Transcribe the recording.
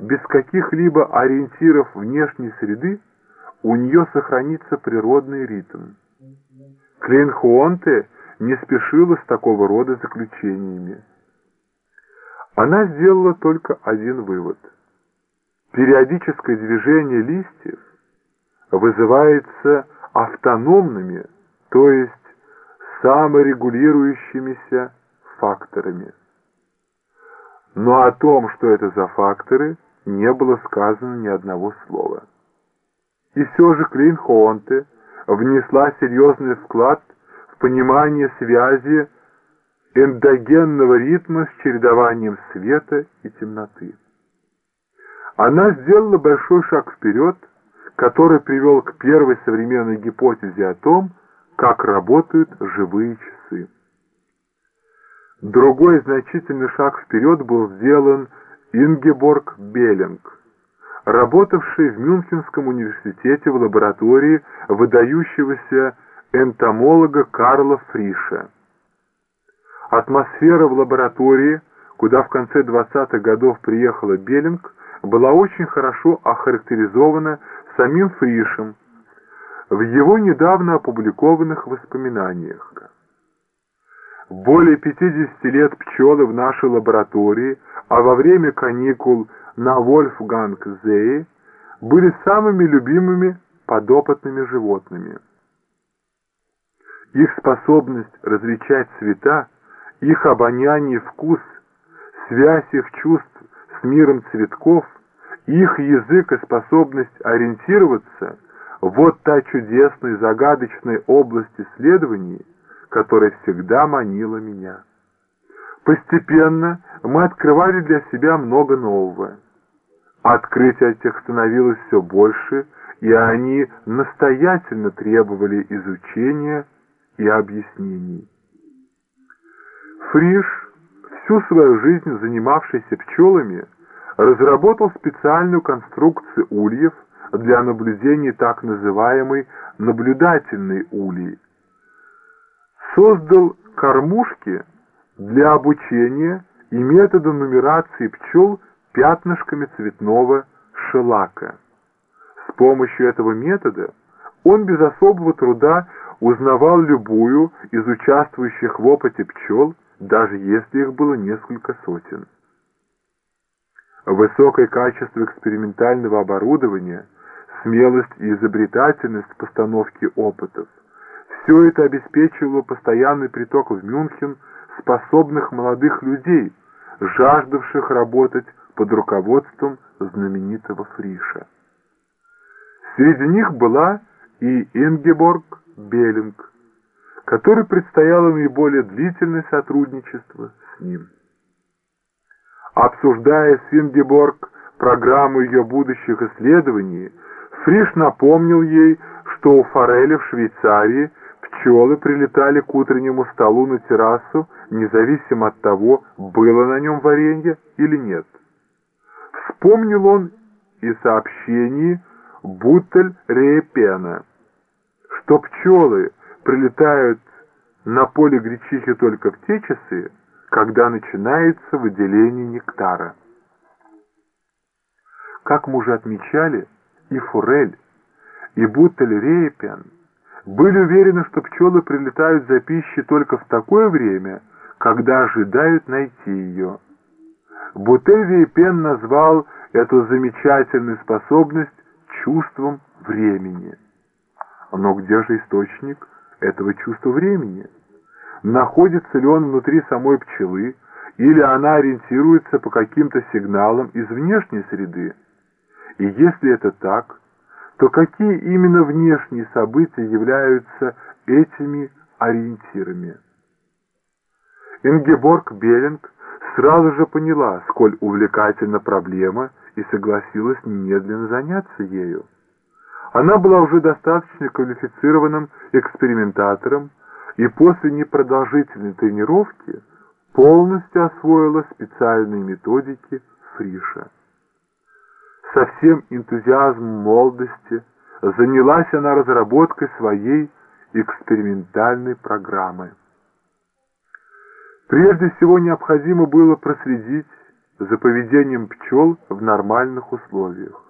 без каких-либо ориентиров внешней среды у нее сохранится природный ритм. Клейнхуонте не спешила с такого рода заключениями. Она сделала только один вывод. Периодическое движение листьев вызывается автономными, то есть саморегулирующимися факторами. Но о том, что это за факторы, не было сказано ни одного слова. И все же Клейн-Хоонте внесла серьезный вклад в понимание связи эндогенного ритма с чередованием света и темноты. Она сделала большой шаг вперед, который привел к первой современной гипотезе о том, как работают живые часы. Другой значительный шаг вперед был сделан Ингеборг Беллинг, работавший в Мюнхенском университете в лаборатории выдающегося энтомолога Карла Фриша. Атмосфера в лаборатории, куда в конце 20-х годов приехала Беллинг, была очень хорошо охарактеризована самим Фришем в его недавно опубликованных воспоминаниях. Более 50 лет пчелы в нашей лаборатории, а во время каникул на Вольфганг-Зее были самыми любимыми подопытными животными. Их способность различать цвета, их обоняние и вкус, связь их чувств с миром цветков, их язык и способность ориентироваться – вот та чудесная загадочная область исследований, которая всегда манила меня. Постепенно мы открывали для себя много нового. Открытий этих становилось все больше, и они настоятельно требовали изучения и объяснений. Фриш, всю свою жизнь занимавшийся пчелами, разработал специальную конструкцию ульев для наблюдения так называемой наблюдательной ульи. Создал кормушки для обучения и метода нумерации пчел пятнышками цветного шелака. С помощью этого метода он без особого труда узнавал любую из участвующих в опыте пчел, даже если их было несколько сотен. Высокое качество экспериментального оборудования, смелость и изобретательность постановки опытов – все это обеспечивало постоянный приток в Мюнхен способных молодых людей, жаждавших работать под руководством знаменитого Фриша. Среди них была и Ингеборг Беллинг, которой предстояло наиболее длительное сотрудничество с ним. Обсуждая с Ингеборг программу ее будущих исследований, Фриш напомнил ей, что у Фореля в Швейцарии пчелы прилетали к утреннему столу на террасу, независимо от того, было на нем варенье или нет. Вспомнил он и сообщение Бутель Рейпена, что пчелы прилетают на поле гречихи только в те часы, когда начинается выделение нектара. Как мы уже отмечали, и Фурель, и Бутель Рейпен были уверены, что пчелы прилетают за пищей только в такое время, когда ожидают найти ее. Бутель Рейпен назвал эту замечательную способность чувством времени. Но где же источник этого чувства времени? Находится ли он внутри самой пчелы, или она ориентируется по каким-то сигналам из внешней среды? И если это так, то какие именно внешние события являются этими ориентирами? Ингеборг Беллинг сразу же поняла, сколь увлекательна проблема, и согласилась немедленно заняться ею. Она была уже достаточно квалифицированным экспериментатором и после непродолжительной тренировки полностью освоила специальные методики Фриша. Со всем энтузиазмом молодости занялась она разработкой своей экспериментальной программы. Прежде всего необходимо было проследить за поведением пчел в нормальных условиях.